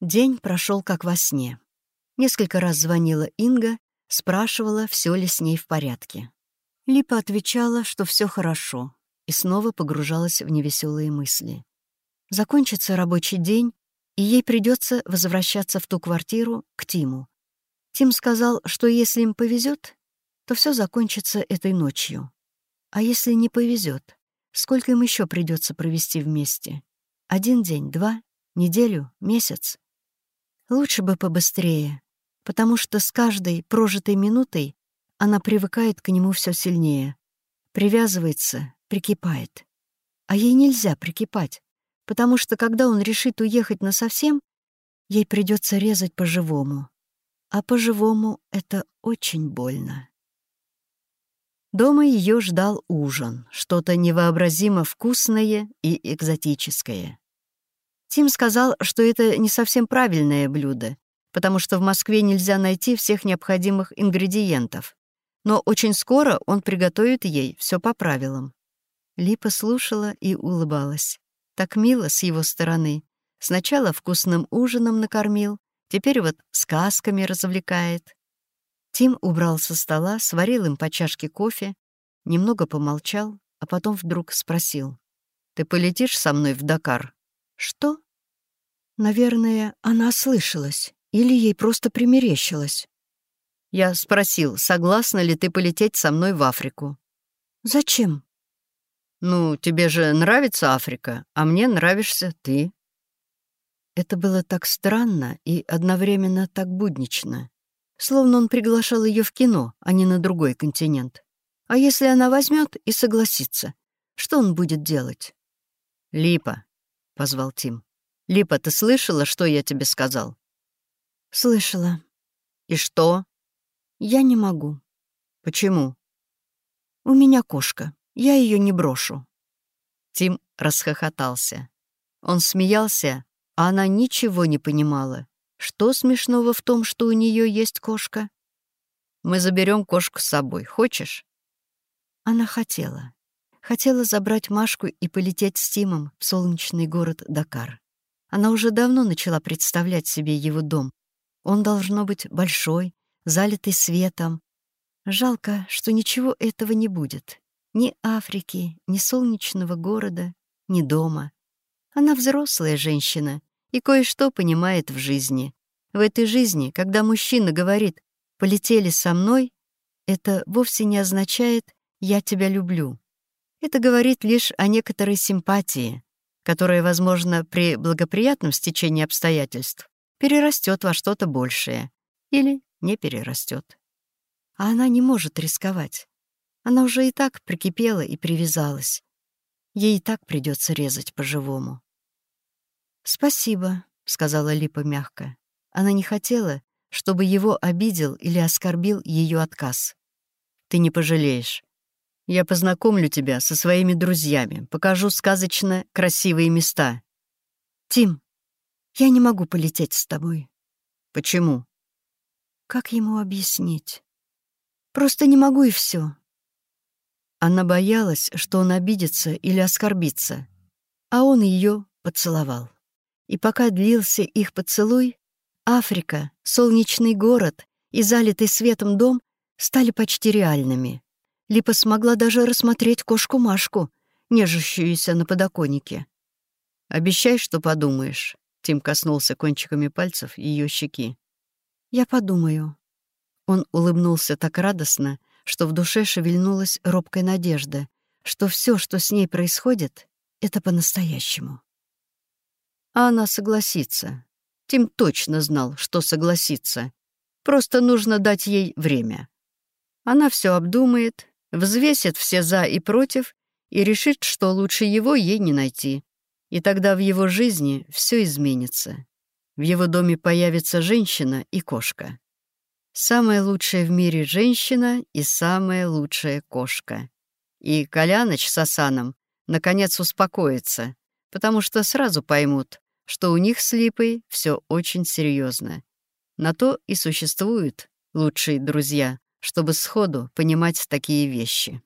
День прошел как во сне. Несколько раз звонила Инга, спрашивала, все ли с ней в порядке. Липа отвечала, что все хорошо, и снова погружалась в невеселые мысли. Закончится рабочий день, и ей придется возвращаться в ту квартиру к Тиму. Тим сказал, что если им повезет, то все закончится этой ночью. А если не повезет, сколько им еще придется провести вместе? Один день, два, неделю, месяц? Лучше бы побыстрее, потому что с каждой прожитой минутой она привыкает к нему все сильнее, привязывается, прикипает. А ей нельзя прикипать, потому что когда он решит уехать насовсем, ей придется резать по-живому. А по-живому это очень больно. Дома ее ждал ужин, что-то невообразимо вкусное и экзотическое. Тим сказал, что это не совсем правильное блюдо, потому что в Москве нельзя найти всех необходимых ингредиентов. Но очень скоро он приготовит ей все по правилам. Липа слушала и улыбалась. Так мило с его стороны. Сначала вкусным ужином накормил, теперь вот сказками развлекает. Тим убрал со стола, сварил им по чашке кофе, немного помолчал, а потом вдруг спросил. «Ты полетишь со мной в Дакар?» «Что?» Наверное, она слышалась, или ей просто примерещилось. Я спросил, согласна ли ты полететь со мной в Африку. «Зачем?» «Ну, тебе же нравится Африка, а мне нравишься ты». Это было так странно и одновременно так буднично. Словно он приглашал ее в кино, а не на другой континент. А если она возьмет и согласится, что он будет делать? «Липа», — позвал Тим. «Липа, ты слышала, что я тебе сказал?» «Слышала». «И что?» «Я не могу». «Почему?» «У меня кошка. Я ее не брошу». Тим расхохотался. Он смеялся, а она ничего не понимала. Что смешного в том, что у нее есть кошка? Мы заберем кошку с собой. Хочешь? Она хотела. Хотела забрать Машку и полететь с Тимом в солнечный город Дакар. Она уже давно начала представлять себе его дом. Он должно быть большой, залитый светом. Жалко, что ничего этого не будет. Ни Африки, ни солнечного города, ни дома. Она взрослая женщина и кое-что понимает в жизни. В этой жизни, когда мужчина говорит «полетели со мной», это вовсе не означает «я тебя люблю». Это говорит лишь о некоторой симпатии, которая, возможно, при благоприятном стечении обстоятельств перерастет во что-то большее или не перерастет. А она не может рисковать. Она уже и так прикипела и привязалась. Ей и так придется резать по-живому. «Спасибо», — сказала Липа мягко. Она не хотела, чтобы его обидел или оскорбил ее отказ. «Ты не пожалеешь. Я познакомлю тебя со своими друзьями, покажу сказочно красивые места». «Тим, я не могу полететь с тобой». «Почему?» «Как ему объяснить? Просто не могу и все. Она боялась, что он обидится или оскорбится, а он ее поцеловал. И пока длился их поцелуй, Африка, солнечный город и залитый светом дом стали почти реальными. Липа смогла даже рассмотреть кошку Машку, нежащуюся на подоконнике. «Обещай, что подумаешь», — Тим коснулся кончиками пальцев ее щеки. «Я подумаю». Он улыбнулся так радостно, что в душе шевельнулась робкая надежда, что все, что с ней происходит, — это по-настоящему. А она согласится. Тим точно знал, что согласится. Просто нужно дать ей время. Она все обдумает, взвесит все «за» и «против» и решит, что лучше его ей не найти. И тогда в его жизни все изменится. В его доме появится женщина и кошка. Самая лучшая в мире женщина и самая лучшая кошка. И Коляныч с Асаном наконец успокоится, потому что сразу поймут, что у них с Липой все очень серьезно. На то и существуют лучшие друзья, чтобы сходу понимать такие вещи.